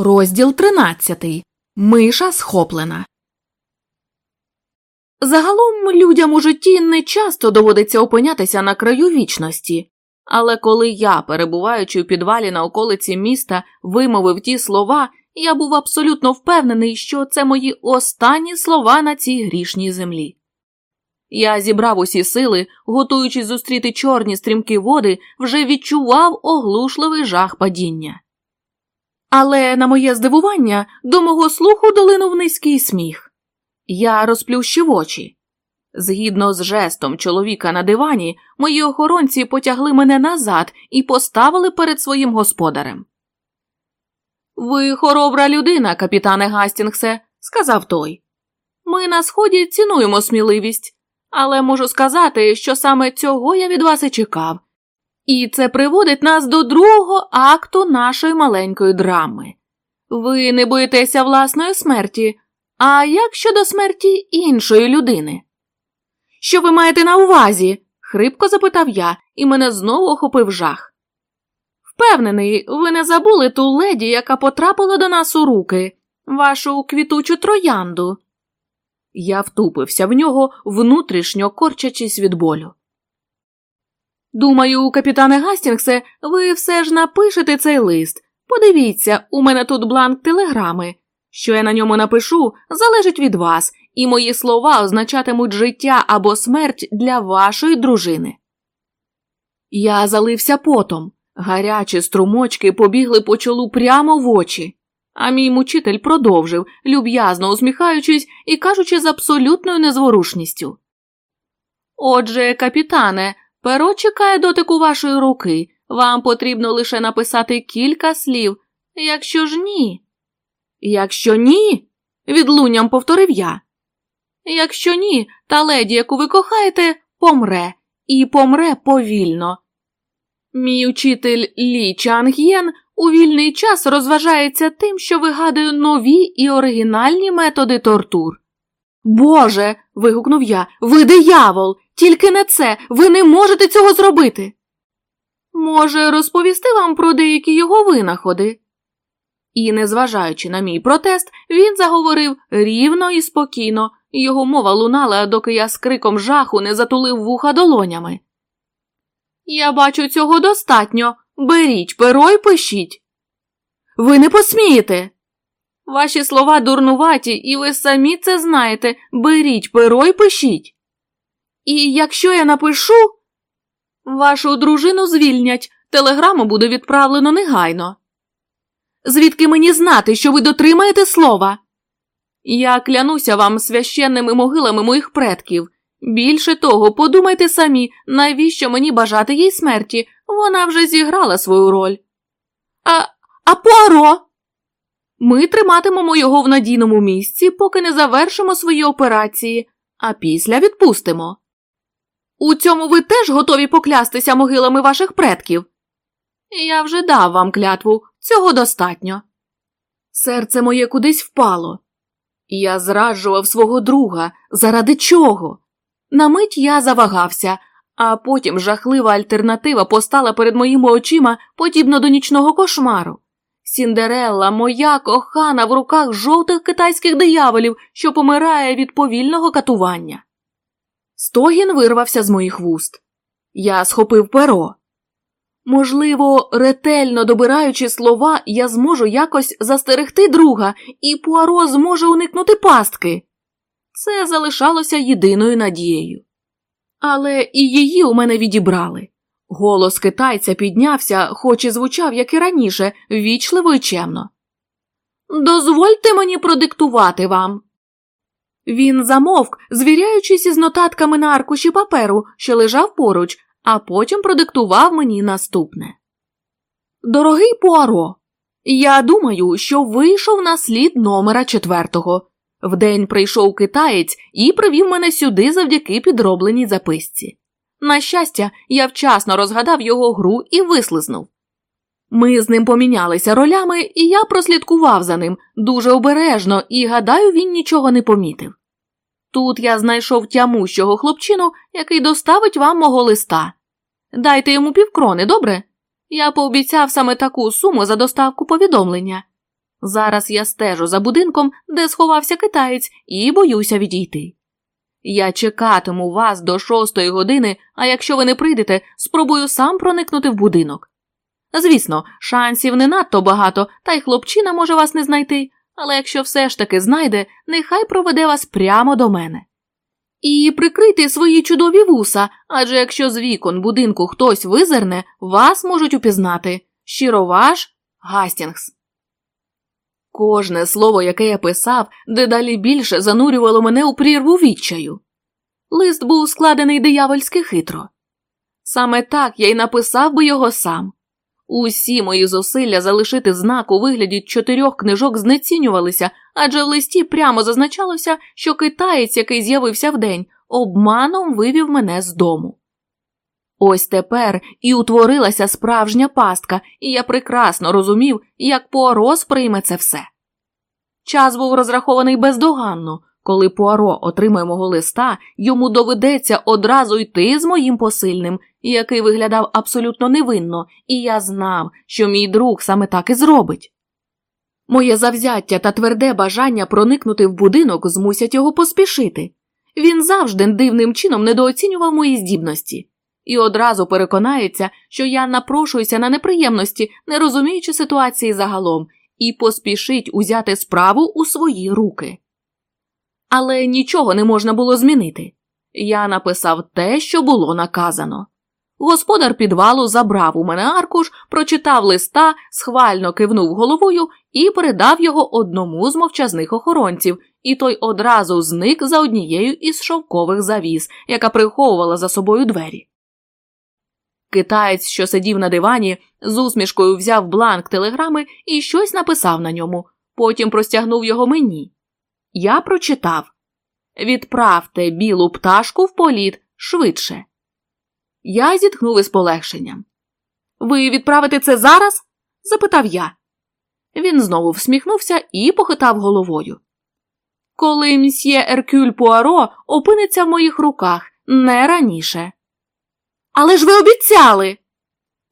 Розділ 13. Миша схоплена. Загалом людям у житті не часто доводиться опинятися на краю вічності, але коли я, перебуваючи у підвалі на околиці міста, вимовив ті слова, я був абсолютно впевнений, що це мої останні слова на цій грішній землі. Я зібрав усі сили, готуючись зустріти чорні стрімкі води, вже відчував оглушливий жах падіння. Але, на моє здивування, до мого слуху долинув низький сміх. Я розплющив очі. Згідно з жестом чоловіка на дивані, мої охоронці потягли мене назад і поставили перед своїм господарем. Ви хоробра людина, капітане Гастінгсе, сказав той. Ми на сході цінуємо сміливість, але можу сказати, що саме цього я від вас і чекав, і це приводить нас до другого акту нашої маленької драми. Ви не боїтеся власної смерті, а як щодо смерті іншої людини? Що ви маєте на увазі? хрипко запитав я, і мене знову охопив жах. Впевнений, ви не забули ту леді, яка потрапила до нас у руки, вашу квітучу троянду. Я втупився в нього, внутрішньо корчачись від болю. Думаю, капітане Гастінгсе, ви все ж напишете цей лист. Подивіться, у мене тут бланк телеграми. Що я на ньому напишу, залежить від вас, і мої слова означатимуть життя або смерть для вашої дружини. Я залився потом. Гарячі струмочки побігли по чолу прямо в очі, а мій мучитель продовжив, люб'язно усміхаючись і кажучи з абсолютною незворушністю. Отже, капітане, Перо чекає дотику вашої руки. Вам потрібно лише написати кілька слів. Якщо ж ні. Якщо ні, відлунням повторив я. Якщо ні, та леді, яку ви кохаєте, помре, і помре повільно. Мій учитель Лі Чанг'єн у вільний час розважається тим, що вигадує нові і оригінальні методи тортур. Боже. вигукнув я, ви диявол! Тільки не це, ви не можете цього зробити. Може, розповісти вам про деякі його винаходи. І, незважаючи на мій протест, він заговорив рівно і спокійно, його мова лунала, доки я з криком жаху не затулив вуха долонями. Я бачу цього достатньо. Беріть перо й пишіть. Ви не посмієте. Ваші слова дурнуваті, і ви самі це знаєте. Беріть перо й пишіть. І якщо я напишу, вашу дружину звільнять, телеграму буде відправлено негайно. Звідки мені знати, що ви дотримаєте слова? Я клянуся вам священними могилами моїх предків. Більше того, подумайте самі, навіщо мені бажати їй смерті, вона вже зіграла свою роль. А а Пуаро? Ми триматимемо його в надійному місці, поки не завершимо свої операції, а після відпустимо. У цьому ви теж готові поклястися могилами ваших предків? Я вже дав вам клятву, цього достатньо. Серце моє кудись впало. Я зраджував свого друга. Заради чого? На мить я завагався, а потім жахлива альтернатива постала перед моїми очима, подібно до нічного кошмару. Сіндерелла, моя кохана в руках жовтих китайських дияволів, що помирає від повільного катування. Стогін вирвався з моїх вуст. Я схопив перо. Можливо, ретельно добираючи слова, я зможу якось застерегти друга, і Пуаро зможе уникнути пастки. Це залишалося єдиною надією. Але і її у мене відібрали. Голос китайця піднявся, хоч і звучав, як і раніше, ввічливо і чемно. Дозвольте мені продиктувати вам. Він замовк, звіряючись із нотатками на аркуші паперу, що лежав поруч, а потім продиктував мені наступне. Дорогий Пуаро, я думаю, що вийшов на слід номера четвертого. Вдень прийшов китаєць і привів мене сюди завдяки підробленій записці. На щастя, я вчасно розгадав його гру і вислизнув. Ми з ним помінялися ролями, і я прослідкував за ним дуже обережно і, гадаю, він нічого не помітив. Тут я знайшов тямущого хлопчину, який доставить вам мого листа. Дайте йому півкрони, добре? Я пообіцяв саме таку суму за доставку повідомлення. Зараз я стежу за будинком, де сховався китаєць, і боюся відійти. Я чекатиму вас до шостої години, а якщо ви не прийдете, спробую сам проникнути в будинок. Звісно, шансів не надто багато, та й хлопчина може вас не знайти, але якщо все ж таки знайде, нехай проведе вас прямо до мене. І прикрийте свої чудові вуса, адже якщо з вікон будинку хтось визирне, вас можуть упізнати. Щиро ваш Гастінгс. Кожне слово, яке я писав, дедалі більше занурювало мене у прірву відчаю. Лист був складений диявольськи хитро. Саме так я й написав би його сам. Усі мої зусилля залишити знак у вигляді чотирьох книжок знецінювалися, адже в листі прямо зазначалося, що китаєць, який з'явився вдень, обманом вивів мене з дому. Ось тепер і утворилася справжня пастка, і я прекрасно розумів, як Пуаро сприйме це все. Час був розрахований бездоганно. Коли Пуаро отримає мого листа, йому доведеться одразу йти з моїм посильним, який виглядав абсолютно невинно, і я знав, що мій друг саме так і зробить. Моє завзяття та тверде бажання проникнути в будинок змусять його поспішити. Він завжди дивним чином недооцінював мої здібності і одразу переконається, що я напрошуюся на неприємності, не розуміючи ситуації загалом, і поспішить узяти справу у свої руки. Але нічого не можна було змінити. Я написав те, що було наказано. Господар підвалу забрав у мене аркуш, прочитав листа, схвально кивнув головою і передав його одному з мовчазних охоронців, і той одразу зник за однією із шовкових завіс, яка приховувала за собою двері. Китаєць, що сидів на дивані, з усмішкою взяв бланк телеграми і щось написав на ньому, потім простягнув його мені. Я прочитав Відправте білу пташку в політ швидше. Я зітхнув із полегшенням. Ви відправите це зараз? запитав я. Він знову всміхнувся і похитав головою. Коли мсьє Еркюль Пуаро опиниться в моїх руках не раніше. Але ж ви обіцяли.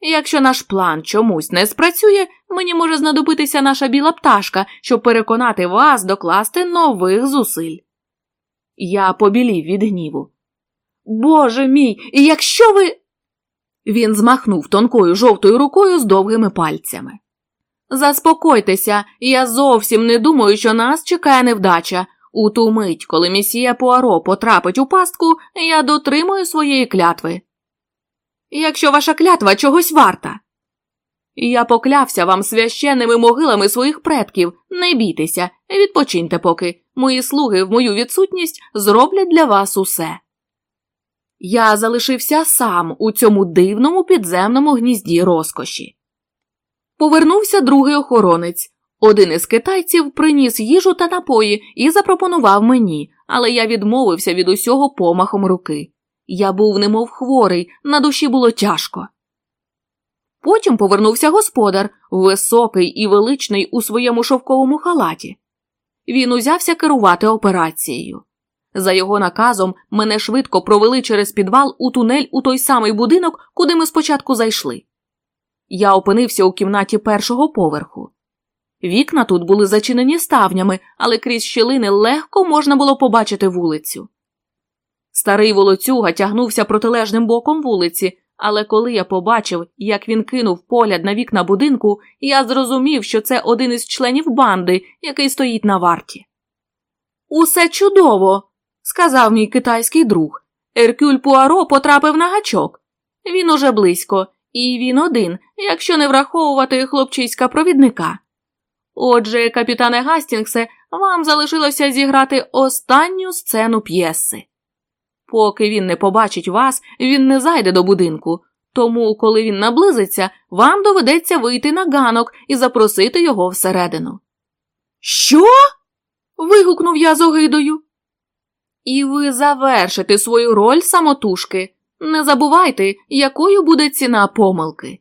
Якщо наш план чомусь не спрацює, мені може знадобитися наша біла пташка, щоб переконати вас докласти нових зусиль. Я побілів від гніву. Боже мій, і якщо ви. Він змахнув тонкою жовтою рукою з довгими пальцями. Заспокойтеся, я зовсім не думаю, що нас чекає невдача. У ту мить, коли місія Пуаро потрапить у пастку, я дотримую своєї клятви якщо ваша клятва чогось варта. Я поклявся вам священними могилами своїх предків, не бійтеся, відпочиньте поки, мої слуги в мою відсутність зроблять для вас усе. Я залишився сам у цьому дивному підземному гнізді розкоші. Повернувся другий охоронець. Один із китайців приніс їжу та напої і запропонував мені, але я відмовився від усього помахом руки. Я був немов хворий, на душі було тяжко. Потім повернувся господар, високий і величний у своєму шовковому халаті. Він узявся керувати операцією. За його наказом мене швидко провели через підвал у тунель у той самий будинок, куди ми спочатку зайшли. Я опинився у кімнаті першого поверху. Вікна тут були зачинені ставнями, але крізь щілини легко можна було побачити вулицю. Старий волоцюга тягнувся протилежним боком вулиці, але коли я побачив, як він кинув погляд на вікна будинку, я зрозумів, що це один із членів банди, який стоїть на варті. Усе чудово, сказав мій китайський друг. Еркюль Пуаро потрапив на гачок. Він уже близько, і він один, якщо не враховувати хлопчиська провідника. Отже, капітане Гастінгсе, вам залишилося зіграти останню сцену п'єси. Поки він не побачить вас, він не зайде до будинку, тому, коли він наблизиться, вам доведеться вийти на ганок і запросити його всередину. Що? вигукнув я з огидою. І ви завершите свою роль самотужки. Не забувайте, якою буде ціна помилки.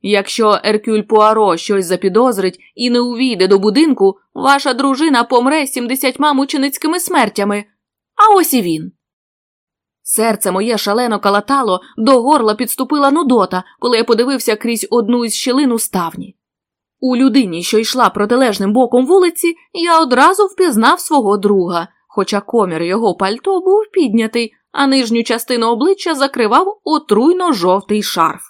Якщо Еркюль Пуаро щось запідозрить і не увійде до будинку, ваша дружина помре сімдесятьма мученицькими смертями, а ось і він. Серце моє шалено калатало, до горла підступила нудота, коли я подивився крізь одну із щілин у ставні. У людині, що йшла протилежним боком вулиці, я одразу впізнав свого друга, хоча комір його пальто був піднятий, а нижню частину обличчя закривав отруйно жовтий шарф.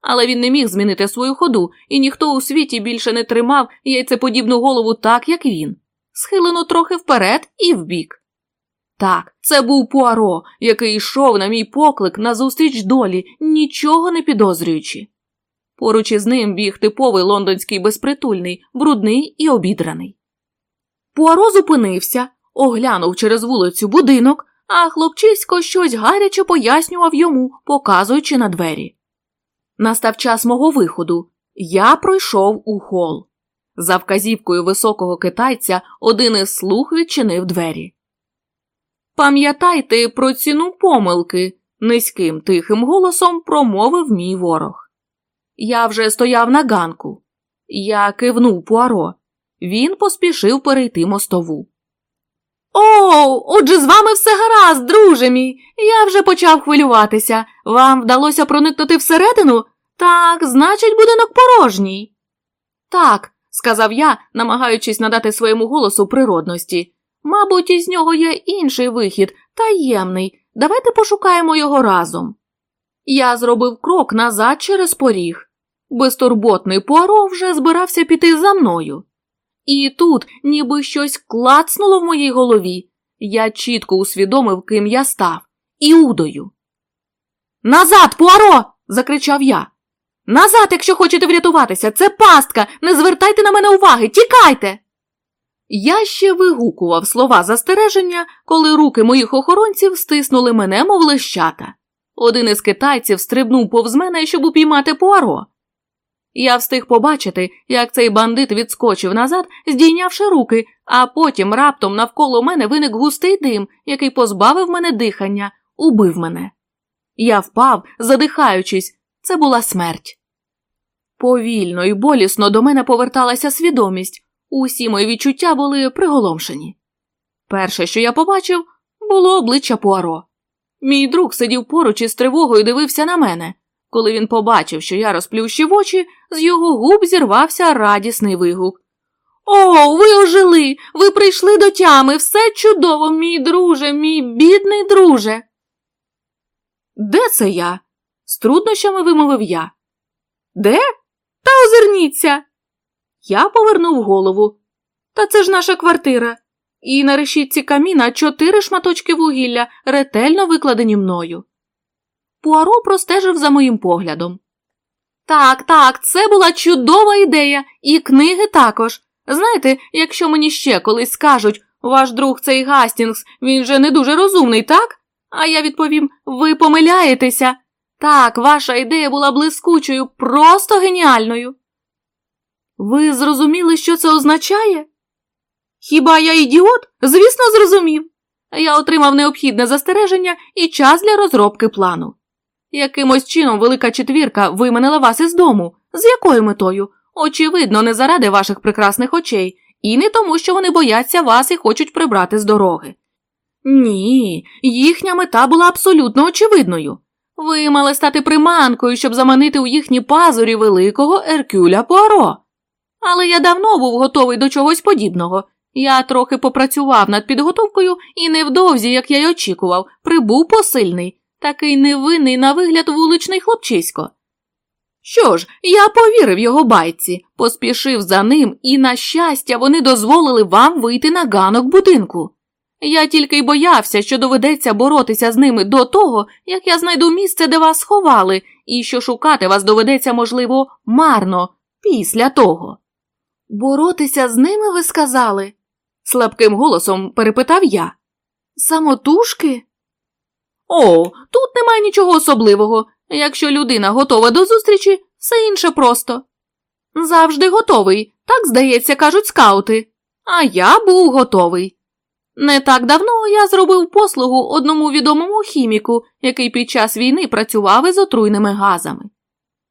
Але він не міг змінити свою ходу, і ніхто у світі більше не тримав яйцеподібну голову так, як він, схилено трохи вперед і вбік. Так, це був Пуаро, який йшов на мій поклик назустріч долі, нічого не підозрюючи. Поруч із ним біг типовий лондонський безпритульний, брудний і обідраний. Пуаро зупинився, оглянув через вулицю будинок, а хлопчисько щось гаряче пояснював йому, показуючи на двері. Настав час мого виходу. Я пройшов у хол. За вказівкою високого китайця один із слуг відчинив двері. Пам'ятайте про ціну помилки, низьким тихим голосом промовив мій ворог. Я вже стояв на ганку. Я кивнув Пуаро. Він поспішив перейти мостову. О, отже, з вами все гаразд, друже мій. Я вже почав хвилюватися. Вам вдалося проникнути всередину? Так, значить, будинок порожній. Так, сказав я, намагаючись надати своєму голосу природності. Мабуть, із нього є інший вихід, таємний. Давайте пошукаємо його разом. Я зробив крок назад через поріг. Безтурботний Пуаро вже збирався піти за мною. І тут, ніби щось клацнуло в моїй голові, я чітко усвідомив, ким я став, Іудою. Назад, Пуаро! закричав я. Назад, якщо хочете врятуватися, це пастка, не звертайте на мене уваги, тікайте. Я ще вигукував слова застереження, коли руки моїх охоронців стиснули мене, мов лищата. Один із китайців стрибнув повз мене, щоб упіймати Пуаро. Я встиг побачити, як цей бандит відскочив назад, здійнявши руки, а потім раптом навколо мене виник густий дим, який позбавив мене дихання, убив мене. Я впав, задихаючись, це була смерть. Повільно і болісно до мене поверталася свідомість, усі мої відчуття були приголомшені. Перше, що я побачив, було обличчя Пуаро. Мій друг сидів поруч із тривогою дивився на мене. Коли він побачив, що я розплющив очі, з його губ зірвався радісний вигук. О, ви ожили, ви прийшли до тями, все чудово, мій друже, мій бідний друже. Де це я? з труднощами вимовив я. Де? Та озирніться. Я повернув голову. Та це ж наша квартира. І на решітці каміна чотири шматочки вугілля, ретельно викладені мною. Пуаро простежив за моїм поглядом. Так, так, це була чудова ідея, і книги також. Знаєте, якщо мені ще колись скажуть ваш друг цей Гастінгс, він же не дуже розумний, так? А я відповім ви помиляєтеся. Так, ваша ідея була блискучою, просто геніальною. Ви зрозуміли, що це означає? Хіба я ідіот? Звісно, зрозумів. Я отримав необхідне застереження і час для розробки плану. Якимось чином велика четвірка виманила вас із дому. З якою метою? Очевидно, не заради ваших прекрасних очей, і не тому, що вони бояться вас і хочуть прибрати з дороги. Ні, їхня мета була абсолютно очевидною. Ви мали стати приманкою, щоб заманити у їхні пазурі великого Еркюля Пуаро. Але я давно був готовий до чогось подібного. Я трохи попрацював над підготовкою і невдовзі, як я й очікував, прибув посильний, такий невинний на вигляд вуличний хлопчисько. Що ж, я повірив його байці, поспішив за ним, і, на щастя, вони дозволили вам вийти на ганок будинку. Я тільки й боявся, що доведеться боротися з ними до того, як я знайду місце, де вас сховали, і що шукати вас доведеться, можливо, марно, після того. Боротися з ними, ви сказали? слабким голосом перепитав я. Самотужки? О, тут немає нічого особливого. Якщо людина готова до зустрічі, все інше просто. Завжди готовий, так, здається, кажуть скаути. А я був готовий. Не так давно я зробив послугу одному відомому хіміку, який під час війни працював із отруйними газами.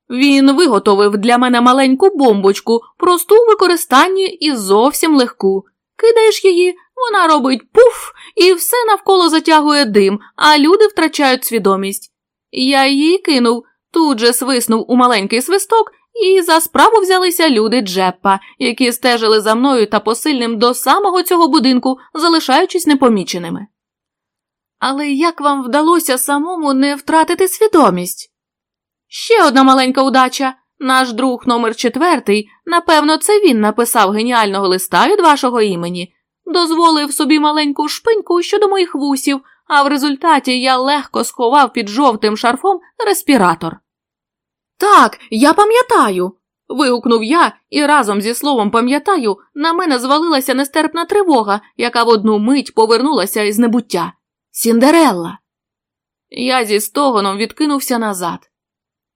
Він виготовив для мене маленьку бомбочку, просту в використанні і зовсім легку. Кидаєш її, вона робить пуф, і все навколо затягує дим, а люди втрачають свідомість. Я її кинув, тут же свиснув у маленький свисток, і за справу взялися люди Джеппа, які стежили за мною та посильним до самого цього будинку, залишаючись непоміченими. Але як вам вдалося самому не втратити свідомість? Ще одна маленька удача. Наш друг номер четвертий, напевно, це він написав геніального листа від вашого імені, дозволив собі маленьку шпиньку щодо моїх вусів, а в результаті я легко сховав під жовтим шарфом респіратор. Так, я пам'ятаю. вигукнув я, і разом зі словом пам'ятаю, на мене звалилася нестерпна тривога, яка в одну мить повернулася із небуття. Сіндерелла. Я зі стогоном відкинувся назад.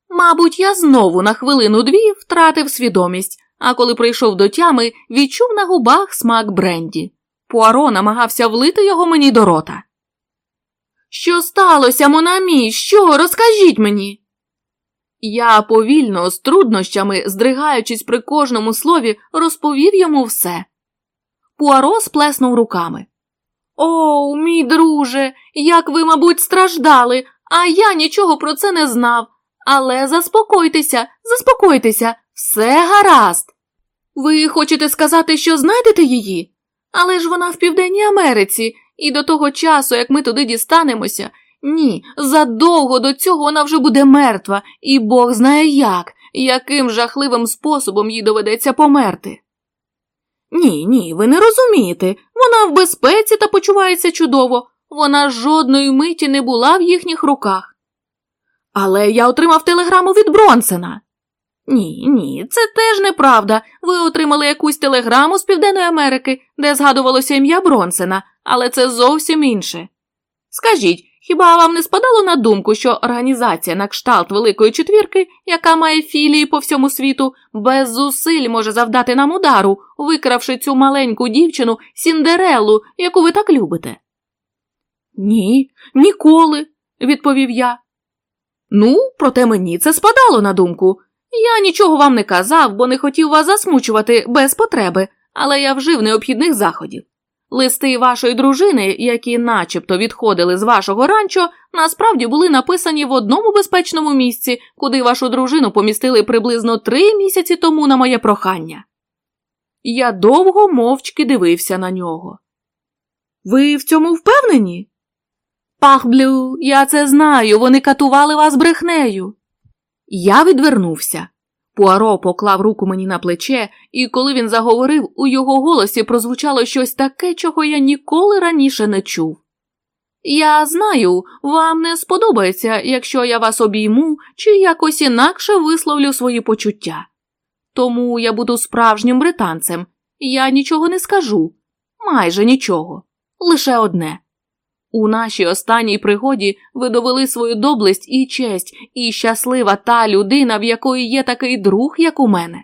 Мабуть, я знову на хвилину дві втратив свідомість, а коли прийшов до тями, відчув на губах смак Бренді. Пуаро намагався влити його мені до рота. Що сталося, Монамі? Що? Розкажіть мені. Я повільно, з труднощами, здригаючись при кожному слові, розповів йому все. Пуаро сплеснув руками. О, мій друже, як ви, мабуть, страждали, а я нічого про це не знав. Але заспокойтеся, заспокойтеся, все гаразд. Ви хочете сказати, що знайдете її? Але ж вона в Південній Америці, і до того часу, як ми туди дістанемося, ні, задовго до цього вона вже буде мертва, і Бог знає як, яким жахливим способом їй доведеться померти. Ні, ні, ви не розумієте. Вона в безпеці та почувається чудово. Вона жодної миті не була в їхніх руках. Але я отримав телеграму від Бронсена. Ні, ні, це теж неправда. Ви отримали якусь телеграму з Південної Америки, де згадувалося ім'я Бронсена, але це зовсім інше. Скажіть, хіба вам не спадало на думку, що організація на кшталт Великої четвірки, яка має філії по всьому світу, без зусиль може завдати нам удару, викравши цю маленьку дівчину Сіндереллу, яку ви так любите? Ні, ніколи, відповів я. Ну, проте мені це спадало на думку. Я нічого вам не казав, бо не хотів вас засмучувати без потреби, але я вжив необхідних заходів. Листи вашої дружини, які начебто відходили з вашого ранчо, насправді були написані в одному безпечному місці, куди вашу дружину помістили приблизно три місяці тому на моє прохання. Я довго мовчки дивився на нього. Ви в цьому впевнені? Пахблю, я це знаю, вони катували вас брехнею. Я відвернувся. Пуаро поклав руку мені на плече, і коли він заговорив, у його голосі прозвучало щось таке, чого я ніколи раніше не чув. Я знаю, вам не сподобається, якщо я вас обійму чи якось інакше висловлю свої почуття. Тому я буду справжнім британцем, я нічого не скажу, майже нічого, лише одне. У нашій останній пригоді ви довели свою доблесть і честь, і щаслива та людина, в якої є такий друг, як у мене.